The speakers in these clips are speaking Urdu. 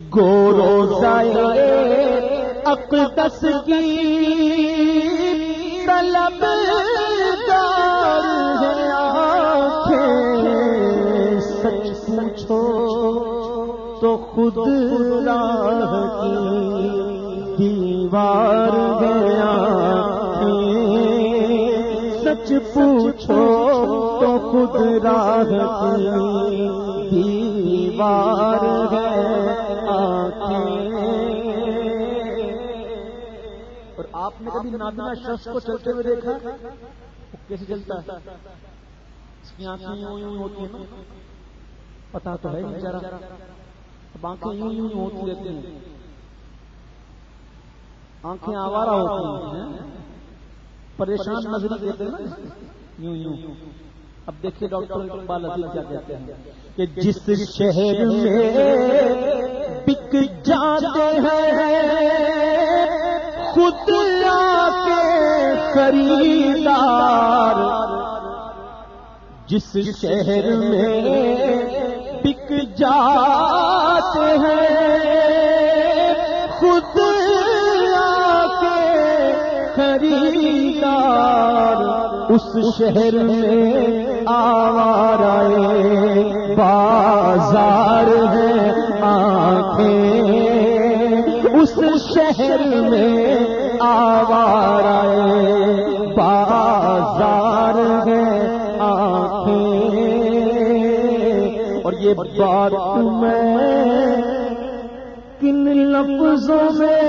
گورو اقدس کی طلب دار ہے آنکھیں، سچ پوچھو تو خود راہ کی دیوار گیا سچ پوچھو تو خود راہ کی دیوار ہے اور آپ نے کبھی نابینا شخص کو چلتے ہوئے دیکھا؟ وہ کیسے چلتا ہے؟ اس کی آنکھیں یوں یوں ہوتی ہیں پتا تو ہے بیچارا اب آنکھیں یوں یوں ہوتی رہتی ہیں۔ آنکھیں آوارہ ہوتی ہیں۔ پریشان نظر دیتے ہیں یوں یوں۔ اب دیکھیے ڈاکٹر اقبال عزیز کیا کہتے ہیں کہ جس شہر میں بک جاتے ہیں خود کے خریدار۔ جس شہر میں بک جاتے ہیں خود کے خریدار۔ اس شہر میں آوارے بازار۔ شہر میں آوارا بازار ہے آنکھیں۔ اور یہ بات میں کن لفظوں میں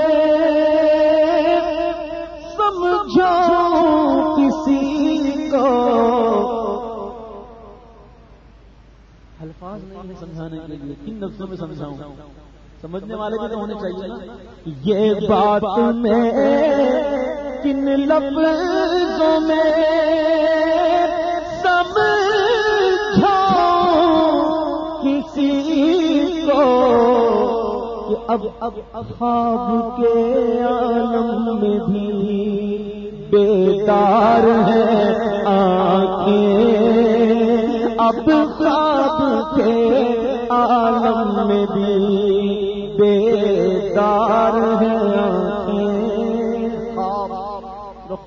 سمجھو کسی کو؟ الفاظ نہیں سمجھانے کے لیے، کن لفظوں میں سمجھاؤں؟ سمجھنے والے بھی تو ہونے چاہیے یہ بات میں کن لفظوں میں کسی کو کہ اب اب خواب کے عالم میں بھی بیدار ہے آنکھیں۔ اب خواب کے عالم میں بھی بیدار ہے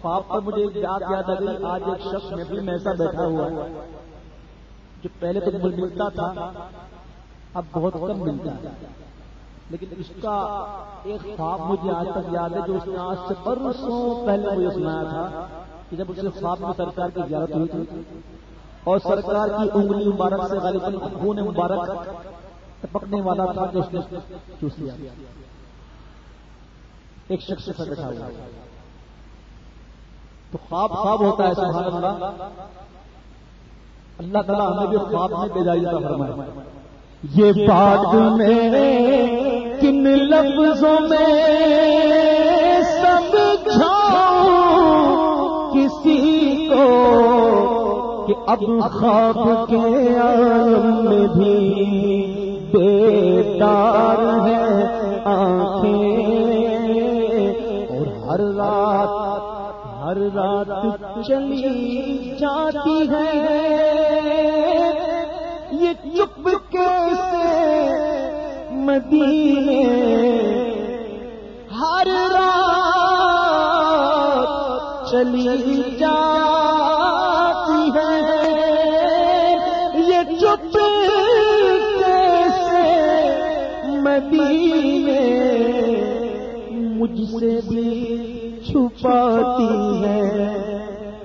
خواب پر مجھے یاد یاد آ گئی۔ آج ایک شخص میں بھی میں ایسا بیٹھا ہوا ہے جو پہلے تو ملتا تھا، اب بہت کم ملتا ہے۔ لیکن اس کا ایک خواب مجھے آج تک یاد ہے جو اس نے آج سے برسوں پہلے مجھے سنایا تھا کہ جب اس نے خواب میں سرکار کی زیارت ہوئی تھی اور سرکار کی انگلی مبارک سے غالباً خون مبارک پکنے والا تھا جو اس نے چوس لیا ایک شخص سے بیٹھا ہوا۔ تو خواب خواب ہوتا ہے، سبحان اللہ۔ اللہ تعالیٰ ہمیں بھی خواب میں بیداری کا فرمایا یہ بات میں کن لفظوں میں سمجھا کسی کو کہ اب خواب کے عالم میں بھی بیدار ہے آنکھیں، اور ہر رات ہر رات چلی جاتی ہے۔ یہ چپ کیسے مدینے ہر رات چلی جاتی مدینے مجھ سے بھی چھپاتی ہے،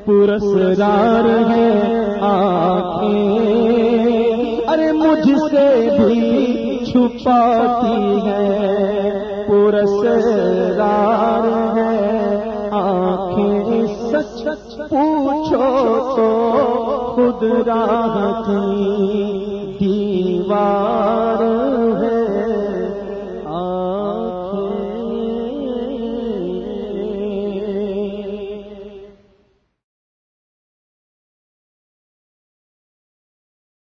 پرسرار ہے آنکھیں۔ ارے مجھ سے بھی چھپاتی ہے، پرسرار ہے آنکھیں۔ سچ پوچھو تو خود راہ دیوار۔